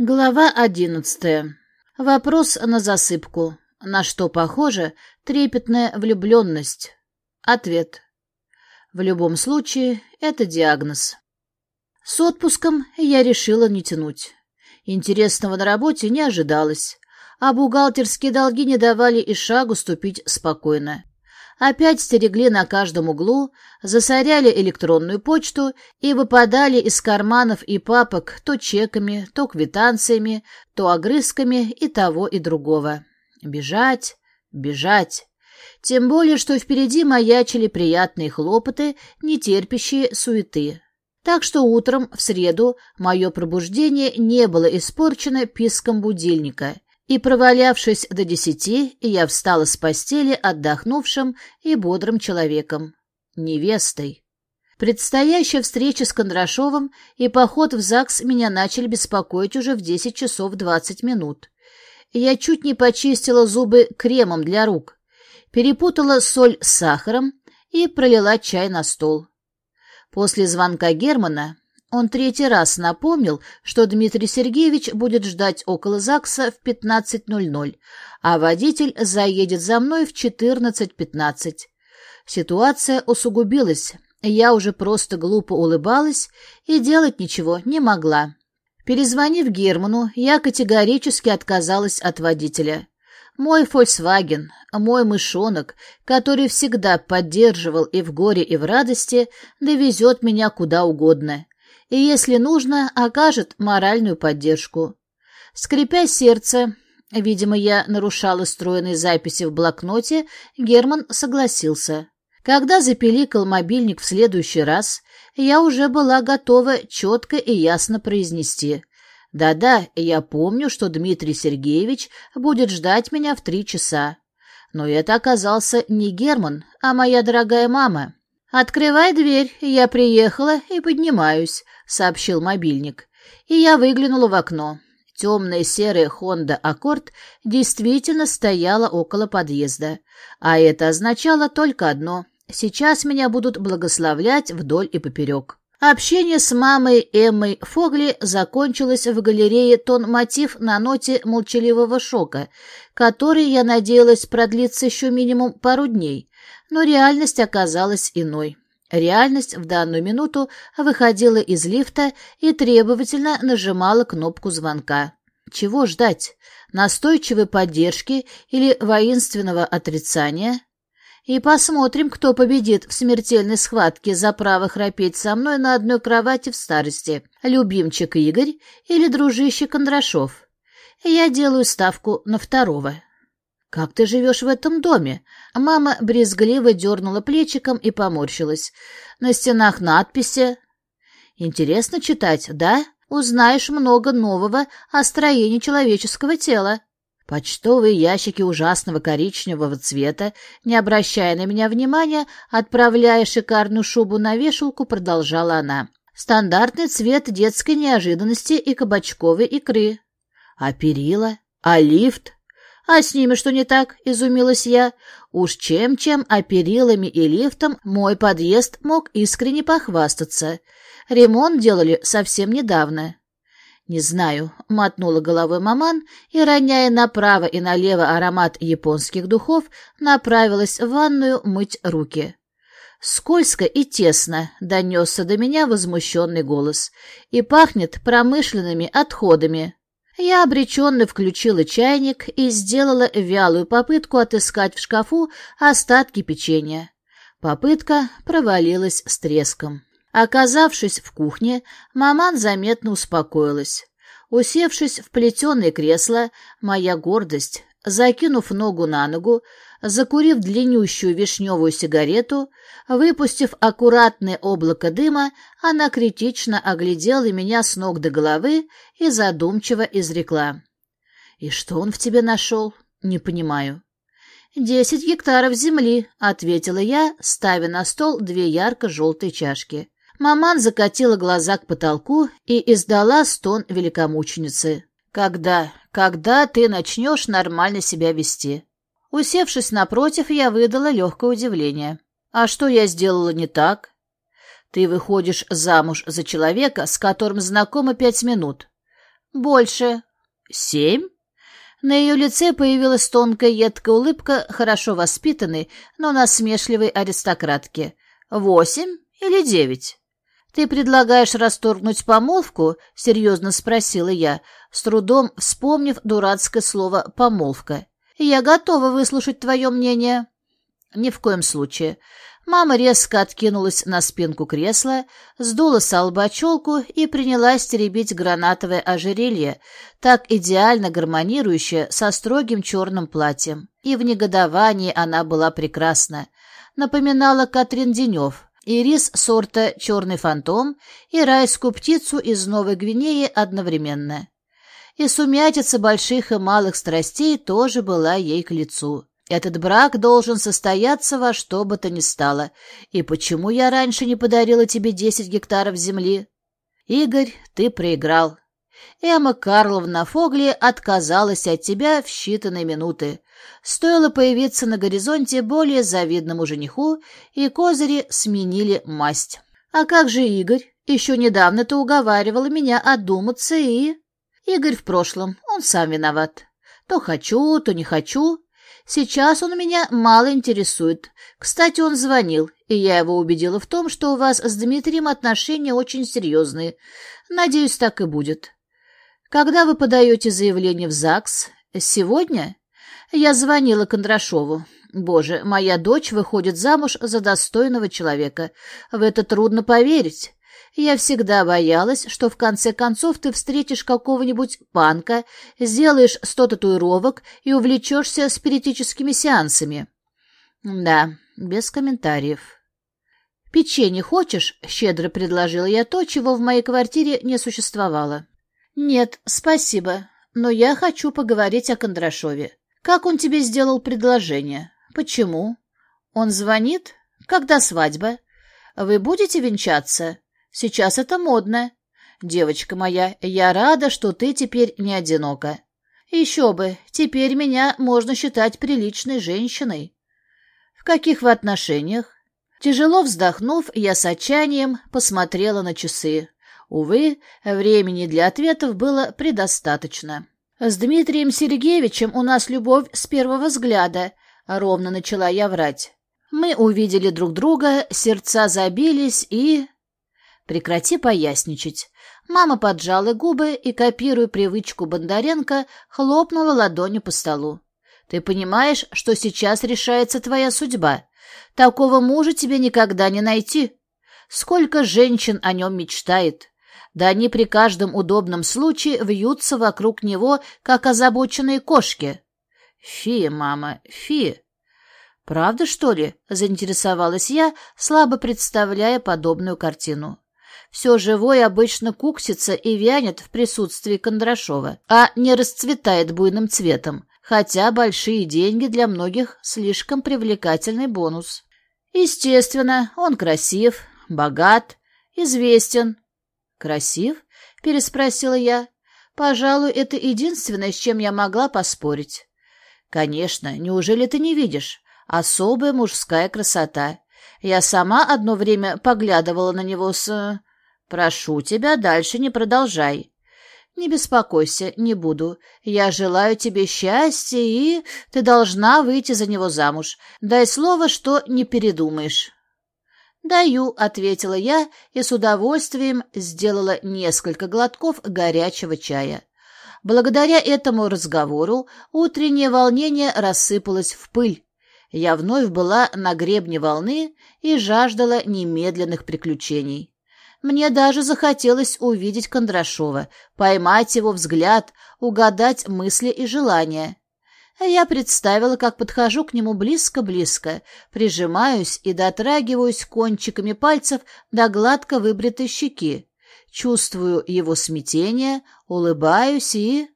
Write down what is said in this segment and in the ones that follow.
Глава одиннадцатая. Вопрос на засыпку. На что похоже трепетная влюбленность? Ответ. В любом случае, это диагноз. С отпуском я решила не тянуть. Интересного на работе не ожидалось, а бухгалтерские долги не давали и шагу ступить спокойно опять стерегли на каждом углу, засоряли электронную почту и выпадали из карманов и папок то чеками, то квитанциями, то огрызками и того и другого. Бежать, бежать. Тем более, что впереди маячили приятные хлопоты, не терпящие суеты. Так что утром, в среду, мое пробуждение не было испорчено писком будильника — и, провалявшись до десяти, я встала с постели отдохнувшим и бодрым человеком, невестой. Предстоящая встреча с Кондрашовым и поход в ЗАГС меня начали беспокоить уже в десять часов двадцать минут. Я чуть не почистила зубы кремом для рук, перепутала соль с сахаром и пролила чай на стол. После звонка Германа он третий раз напомнил, что Дмитрий Сергеевич будет ждать около ЗАГСа в 15.00, а водитель заедет за мной в 14.15. Ситуация усугубилась. Я уже просто глупо улыбалась и делать ничего не могла. Перезвонив Герману, я категорически отказалась от водителя. Мой «Фольксваген», мой мышонок, который всегда поддерживал и в горе, и в радости, довезет меня куда угодно и, если нужно, окажет моральную поддержку. Скрипя сердце, видимо, я нарушала стройные записи в блокноте, Герман согласился. Когда запеликал мобильник в следующий раз, я уже была готова четко и ясно произнести. «Да-да, я помню, что Дмитрий Сергеевич будет ждать меня в три часа». Но это оказался не Герман, а моя дорогая мама. «Открывай дверь, я приехала и поднимаюсь», — сообщил мобильник. И я выглянула в окно. Темная серая «Хонда Аккорд» действительно стояла около подъезда. А это означало только одно — сейчас меня будут благословлять вдоль и поперек. Общение с мамой Эммой Фогли закончилось в галерее тон-мотив на ноте молчаливого шока, который, я надеялась, продлится еще минимум пару дней, но реальность оказалась иной. Реальность в данную минуту выходила из лифта и требовательно нажимала кнопку звонка. Чего ждать? Настойчивой поддержки или воинственного отрицания? И посмотрим, кто победит в смертельной схватке за право храпеть со мной на одной кровати в старости. Любимчик Игорь или дружище Кондрашов? Я делаю ставку на второго. «Как ты живешь в этом доме?» Мама брезгливо дернула плечиком и поморщилась. «На стенах надписи». «Интересно читать, да? Узнаешь много нового о строении человеческого тела». Почтовые ящики ужасного коричневого цвета, не обращая на меня внимания, отправляя шикарную шубу на вешалку, продолжала она. Стандартный цвет детской неожиданности и кабачковой икры. А перила? А лифт? «А с ними что не так?» — изумилась я. Уж чем-чем, а перилами и лифтом мой подъезд мог искренне похвастаться. Ремонт делали совсем недавно. «Не знаю», — мотнула головой маман и, роняя направо и налево аромат японских духов, направилась в ванную мыть руки. «Скользко и тесно», — донесся до меня возмущенный голос, «и пахнет промышленными отходами». Я обреченно включила чайник и сделала вялую попытку отыскать в шкафу остатки печенья. Попытка провалилась с треском. Оказавшись в кухне, маман заметно успокоилась. Усевшись в плетеное кресло, моя гордость, закинув ногу на ногу, закурив длиннющую вишневую сигарету, выпустив аккуратное облако дыма, она критично оглядела меня с ног до головы и задумчиво изрекла. «И что он в тебе нашел? Не понимаю». «Десять гектаров земли», — ответила я, ставя на стол две ярко-желтые чашки. Маман закатила глаза к потолку и издала стон великомученицы. «Когда, когда ты начнешь нормально себя вести?» Усевшись напротив, я выдала легкое удивление. «А что я сделала не так?» «Ты выходишь замуж за человека, с которым знакома пять минут. Больше. Семь? На ее лице появилась тонкая едкая улыбка хорошо воспитанной, но насмешливой аристократки. «Восемь или девять?» «Ты предлагаешь расторгнуть помолвку?» — серьезно спросила я, с трудом вспомнив дурацкое слово «помолвка». «Я готова выслушать твое мнение». «Ни в коем случае. Мама резко откинулась на спинку кресла, сдула с лба челку и принялась теребить гранатовое ожерелье, так идеально гармонирующее со строгим черным платьем. И в негодовании она была прекрасна. Напоминала Катрин Денев, ирис сорта «Черный фантом» и райскую птицу из Новой Гвинеи одновременно. И сумятица больших и малых страстей тоже была ей к лицу. Этот брак должен состояться во что бы то ни стало. И почему я раньше не подарила тебе десять гектаров земли? Игорь, ты проиграл. Эмма Карловна Фогли отказалась от тебя в считанные минуты. Стоило появиться на горизонте более завидному жениху, и козыри сменили масть. А как же Игорь? Еще недавно ты уговаривала меня одуматься и... Игорь в прошлом, он сам виноват. То хочу, то не хочу. Сейчас он меня мало интересует. Кстати, он звонил, и я его убедила в том, что у вас с Дмитрием отношения очень серьезные. Надеюсь, так и будет. Когда вы подаете заявление в ЗАГС? Сегодня? Я звонила Кондрашову. Боже, моя дочь выходит замуж за достойного человека. В это трудно поверить. Я всегда боялась, что в конце концов ты встретишь какого-нибудь панка, сделаешь сто татуировок и увлечешься спиритическими сеансами. Да, без комментариев. «Печенье хочешь?» — щедро предложила я то, чего в моей квартире не существовало. «Нет, спасибо, но я хочу поговорить о Кондрашове. Как он тебе сделал предложение? Почему? Он звонит? Когда свадьба? Вы будете венчаться?» Сейчас это модно. Девочка моя, я рада, что ты теперь не одинока. Еще бы, теперь меня можно считать приличной женщиной. В каких вы отношениях? Тяжело вздохнув, я с отчаянием посмотрела на часы. Увы, времени для ответов было предостаточно. «С Дмитрием Сергеевичем у нас любовь с первого взгляда», — ровно начала я врать. Мы увидели друг друга, сердца забились и... Прекрати поясничать. Мама поджала губы и, копируя привычку Бондаренко, хлопнула ладонью по столу. Ты понимаешь, что сейчас решается твоя судьба. Такого мужа тебе никогда не найти. Сколько женщин о нем мечтает. Да они при каждом удобном случае вьются вокруг него, как озабоченные кошки. Фи, мама, фи. Правда, что ли? Заинтересовалась я, слабо представляя подобную картину. Все живое обычно куксится и вянет в присутствии Кондрашова, а не расцветает буйным цветом, хотя большие деньги для многих слишком привлекательный бонус. Естественно, он красив, богат, известен. «Красив?» — переспросила я. «Пожалуй, это единственное, с чем я могла поспорить». «Конечно, неужели ты не видишь? Особая мужская красота. Я сама одно время поглядывала на него с... Прошу тебя, дальше не продолжай. Не беспокойся, не буду. Я желаю тебе счастья, и ты должна выйти за него замуж. Дай слово, что не передумаешь. «Даю», — ответила я и с удовольствием сделала несколько глотков горячего чая. Благодаря этому разговору утреннее волнение рассыпалось в пыль. Я вновь была на гребне волны и жаждала немедленных приключений. Мне даже захотелось увидеть Кондрашова, поймать его взгляд, угадать мысли и желания. Я представила, как подхожу к нему близко-близко, прижимаюсь и дотрагиваюсь кончиками пальцев до гладко выбритой щеки. Чувствую его смятение, улыбаюсь и...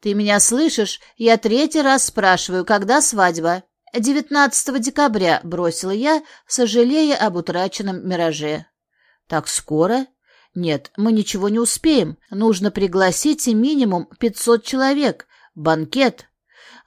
«Ты меня слышишь? Я третий раз спрашиваю, когда свадьба?» «19 декабря», — бросила я, сожалея об утраченном мираже. Так скоро? Нет, мы ничего не успеем. Нужно пригласить минимум пятьсот человек. Банкет.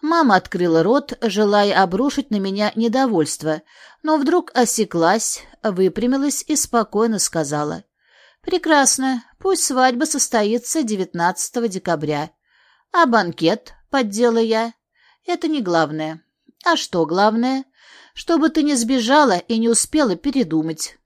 Мама открыла рот, желая обрушить на меня недовольство, но вдруг осеклась, выпрямилась и спокойно сказала. Прекрасно. Пусть свадьба состоится 19 декабря. А банкет, поддела я, это не главное. А что главное? Чтобы ты не сбежала и не успела передумать.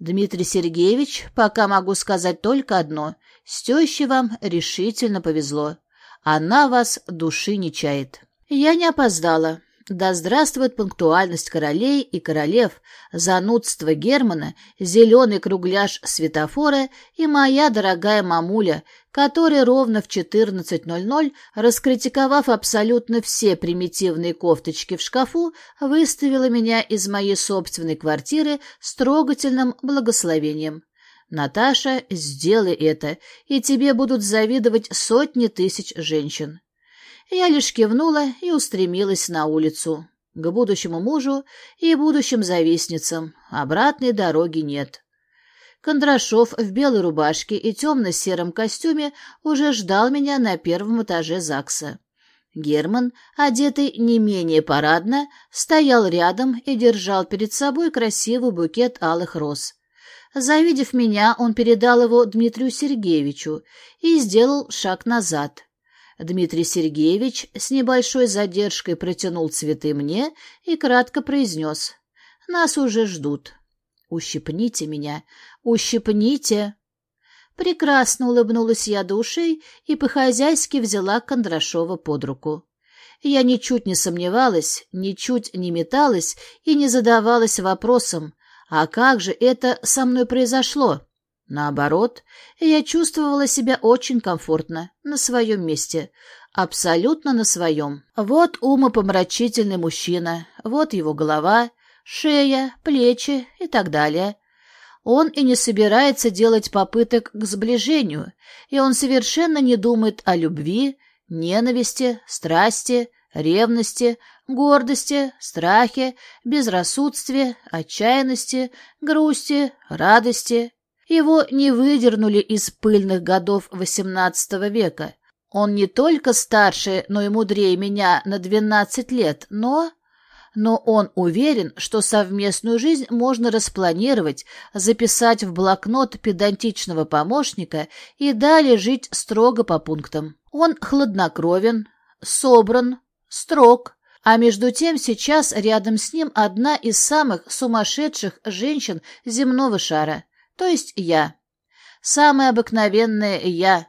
Дмитрий Сергеевич, пока могу сказать только одно. С вам решительно повезло. Она вас души не чает. Я не опоздала. Да здравствует пунктуальность королей и королев, занудство Германа, зеленый кругляш светофора и моя дорогая мамуля, которая ровно в 14.00, раскритиковав абсолютно все примитивные кофточки в шкафу, выставила меня из моей собственной квартиры с трогательным благословением. «Наташа, сделай это, и тебе будут завидовать сотни тысяч женщин». Я лишь кивнула и устремилась на улицу. К будущему мужу и будущим завистницам. Обратной дороги нет. Кондрашов в белой рубашке и темно-сером костюме уже ждал меня на первом этаже ЗАГСа. Герман, одетый не менее парадно, стоял рядом и держал перед собой красивый букет алых роз. Завидев меня, он передал его Дмитрию Сергеевичу и сделал шаг назад. Дмитрий Сергеевич с небольшой задержкой протянул цветы мне и кратко произнес. «Нас уже ждут. Ущипните меня, ущипните!» Прекрасно улыбнулась я душей и по-хозяйски взяла Кондрашова под руку. Я ничуть не сомневалась, ничуть не металась и не задавалась вопросом, а как же это со мной произошло? Наоборот, я чувствовала себя очень комфортно, на своем месте, абсолютно на своем. Вот умопомрачительный мужчина, вот его голова, шея, плечи и так далее. Он и не собирается делать попыток к сближению, и он совершенно не думает о любви, ненависти, страсти, ревности, гордости, страхе, безрассудстве, отчаянности, грусти, радости его не выдернули из пыльных годов XVIII века. Он не только старше, но и мудрее меня на двенадцать лет, но... Но он уверен, что совместную жизнь можно распланировать, записать в блокнот педантичного помощника и далее жить строго по пунктам. Он хладнокровен, собран, строг, а между тем сейчас рядом с ним одна из самых сумасшедших женщин земного шара — то есть я. Самая обыкновенная я.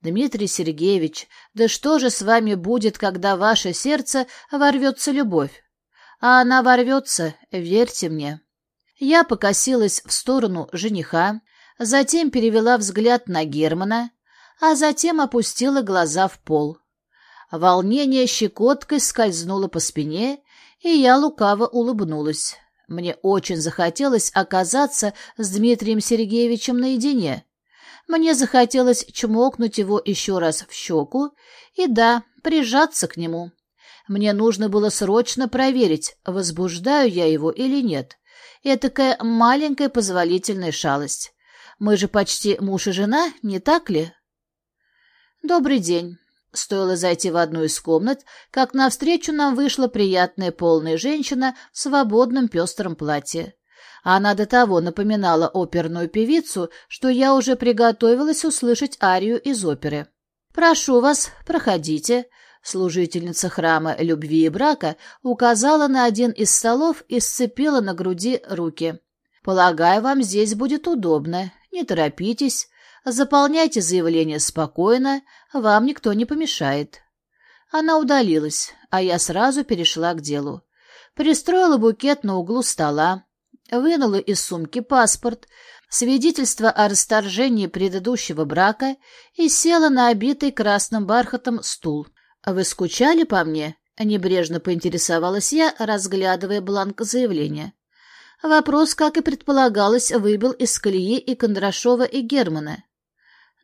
Дмитрий Сергеевич, да что же с вами будет, когда ваше сердце ворвется любовь? А она ворвется, верьте мне. Я покосилась в сторону жениха, затем перевела взгляд на Германа, а затем опустила глаза в пол. Волнение щекоткой скользнуло по спине, и я лукаво улыбнулась. Мне очень захотелось оказаться с Дмитрием Сергеевичем наедине. Мне захотелось чмокнуть его еще раз в щеку и, да, прижаться к нему. Мне нужно было срочно проверить, возбуждаю я его или нет. Этакая маленькая позволительная шалость. Мы же почти муж и жена, не так ли? Добрый день. Стоило зайти в одну из комнат, как навстречу нам вышла приятная полная женщина в свободном пестром платье. Она до того напоминала оперную певицу, что я уже приготовилась услышать арию из оперы. «Прошу вас, проходите», — служительница храма любви и брака указала на один из столов и сцепила на груди руки. «Полагаю, вам здесь будет удобно. Не торопитесь. Заполняйте заявление спокойно, вам никто не помешает. Она удалилась, а я сразу перешла к делу. Пристроила букет на углу стола, вынула из сумки паспорт, свидетельство о расторжении предыдущего брака и села на обитый красным бархатом стул. «Вы скучали по мне?» — небрежно поинтересовалась я, разглядывая бланк заявления. Вопрос, как и предполагалось, выбил из колеи и Кондрашова, и Германа.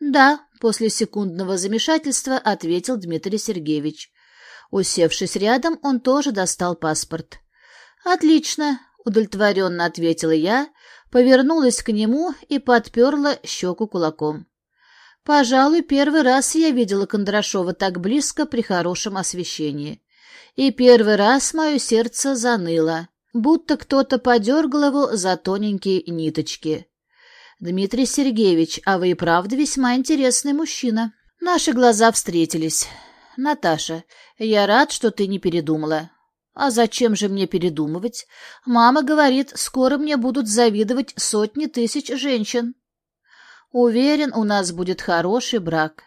«Да», — после секундного замешательства ответил Дмитрий Сергеевич. Усевшись рядом, он тоже достал паспорт. «Отлично», — удовлетворенно ответила я, повернулась к нему и подперла щеку кулаком. Пожалуй, первый раз я видела Кондрашова так близко при хорошем освещении. И первый раз мое сердце заныло, будто кто-то подергал его за тоненькие ниточки. Дмитрий Сергеевич, а вы и правда весьма интересный мужчина. Наши глаза встретились. Наташа, я рад, что ты не передумала. А зачем же мне передумывать? Мама говорит, скоро мне будут завидовать сотни тысяч женщин. Уверен, у нас будет хороший брак.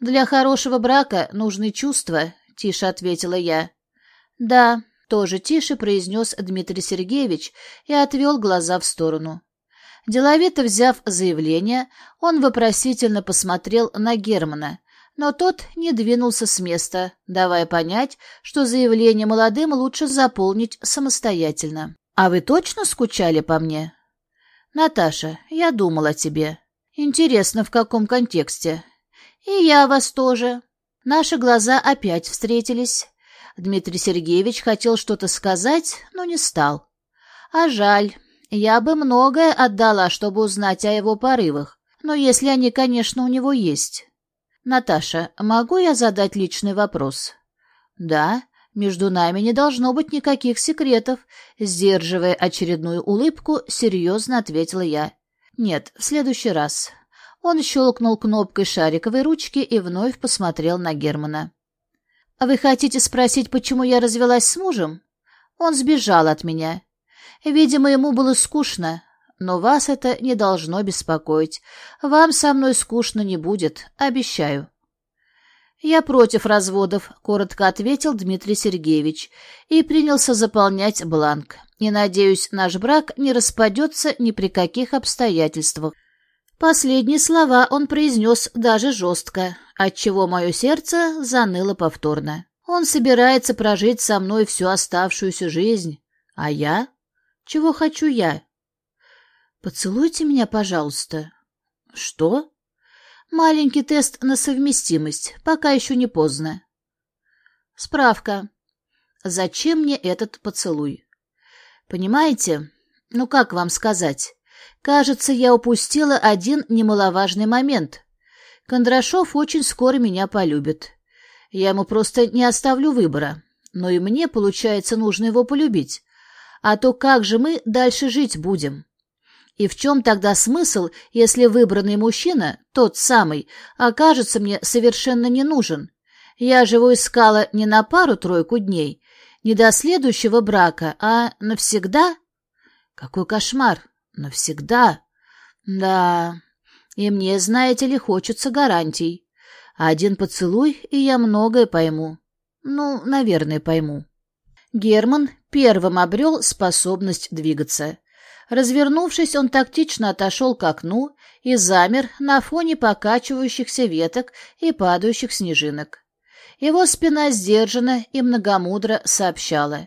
Для хорошего брака нужны чувства, тише ответила я. Да, тоже тише произнес Дмитрий Сергеевич и отвел глаза в сторону. Деловито взяв заявление, он вопросительно посмотрел на Германа, но тот не двинулся с места, давая понять, что заявление молодым лучше заполнить самостоятельно. «А вы точно скучали по мне?» «Наташа, я думала о тебе. Интересно, в каком контексте?» «И я вас тоже». Наши глаза опять встретились. Дмитрий Сергеевич хотел что-то сказать, но не стал. А жаль, я бы многое отдала, чтобы узнать о его порывах, но если они, конечно, у него есть. Наташа, могу я задать личный вопрос? Да, между нами не должно быть никаких секретов, сдерживая очередную улыбку, серьезно ответила я. Нет, в следующий раз. Он щелкнул кнопкой шариковой ручки и вновь посмотрел на Германа. «Вы хотите спросить, почему я развелась с мужем? Он сбежал от меня. Видимо, ему было скучно, но вас это не должно беспокоить. Вам со мной скучно не будет, обещаю». «Я против разводов», — коротко ответил Дмитрий Сергеевич и принялся заполнять бланк. «И, надеюсь, наш брак не распадется ни при каких обстоятельствах». Последние слова он произнес даже жестко, отчего мое сердце заныло повторно. Он собирается прожить со мной всю оставшуюся жизнь, а я чего хочу я? Поцелуйте меня, пожалуйста. Что? Маленький тест на совместимость, пока еще не поздно. Справка. Зачем мне этот поцелуй? Понимаете, ну как вам сказать? Кажется, я упустила один немаловажный момент. Кондрашов очень скоро меня полюбит. Я ему просто не оставлю выбора. Но и мне, получается, нужно его полюбить. А то как же мы дальше жить будем? И в чем тогда смысл, если выбранный мужчина, тот самый, окажется мне совершенно не нужен? Я же его искала не на пару-тройку дней, не до следующего брака, а навсегда? Какой кошмар! Навсегда? Да, и мне, знаете ли, хочется гарантий. Один поцелуй, и я многое пойму. Ну, наверное, пойму. Герман первым обрел способность двигаться. Развернувшись, он тактично отошел к окну и замер на фоне покачивающихся веток и падающих снежинок. Его спина сдержанно и многомудро сообщала.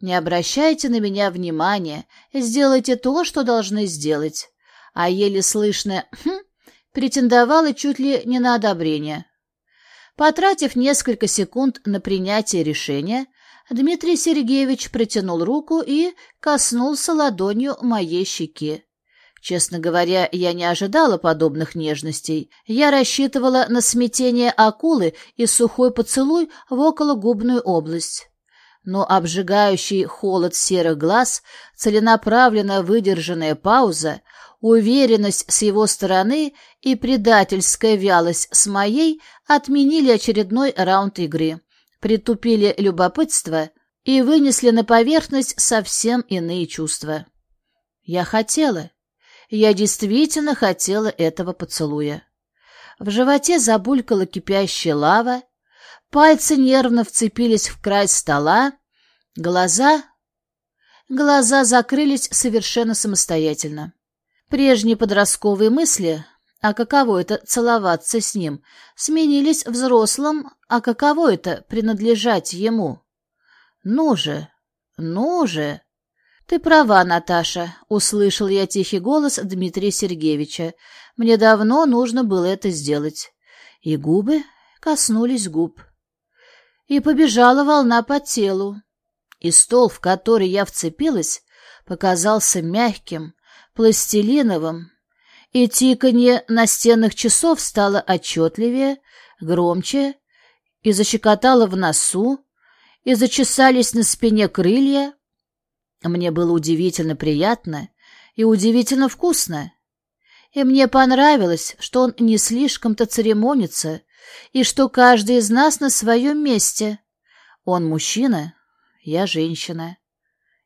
«Не обращайте на меня внимания, сделайте то, что должны сделать». А еле слышное «хм» претендовало чуть ли не на одобрение. Потратив несколько секунд на принятие решения, Дмитрий Сергеевич протянул руку и коснулся ладонью моей щеки. Честно говоря, я не ожидала подобных нежностей. Я рассчитывала на смятение акулы и сухой поцелуй в окологубную область. Но обжигающий холод серых глаз, целенаправленно выдержанная пауза, уверенность с его стороны и предательская вялость с моей отменили очередной раунд игры притупили любопытство и вынесли на поверхность совсем иные чувства. Я хотела. Я действительно хотела этого поцелуя. В животе забулькала кипящая лава, пальцы нервно вцепились в край стола, глаза... Глаза закрылись совершенно самостоятельно. Прежние подростковые мысли а каково это целоваться с ним, сменились взрослым, а каково это принадлежать ему. Ну же, ну же. Ты права, Наташа, услышал я тихий голос Дмитрия Сергеевича. Мне давно нужно было это сделать. И губы коснулись губ. И побежала волна по телу. И стол, в который я вцепилась, показался мягким, пластилиновым, и тиканье настенных часов стало отчетливее, громче, и защекотало в носу, и зачесались на спине крылья. Мне было удивительно приятно и удивительно вкусно. И мне понравилось, что он не слишком-то церемонится, и что каждый из нас на своем месте. Он мужчина, я женщина.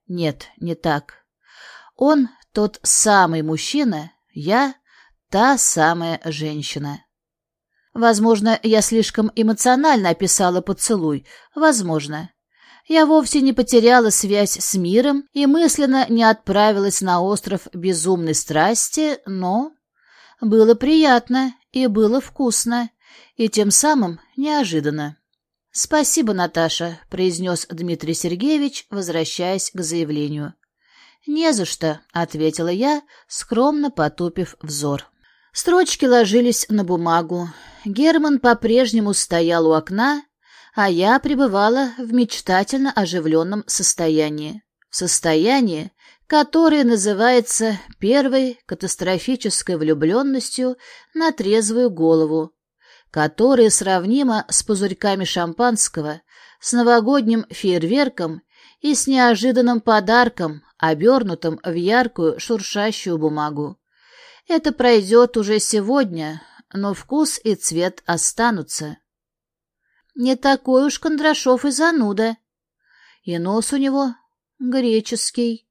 Нет, не так. Он тот самый мужчина, я та самая женщина. Возможно, я слишком эмоционально описала поцелуй. Возможно. Я вовсе не потеряла связь с миром и мысленно не отправилась на остров безумной страсти, но было приятно и было вкусно, и тем самым неожиданно. «Спасибо, Наташа», — произнес Дмитрий Сергеевич, возвращаясь к заявлению. «Не за что», — ответила я, скромно потупив взор. Строчки ложились на бумагу. Герман по-прежнему стоял у окна, а я пребывала в мечтательно оживленном состоянии. В состоянии, которое называется первой катастрофической влюбленностью на трезвую голову, которое сравнимо с пузырьками шампанского, с новогодним фейерверком и с неожиданным подарком, обернутым в яркую шуршащую бумагу. Это пройдет уже сегодня, но вкус и цвет останутся. Не такой уж Кондрашов и зануда. И нос у него греческий.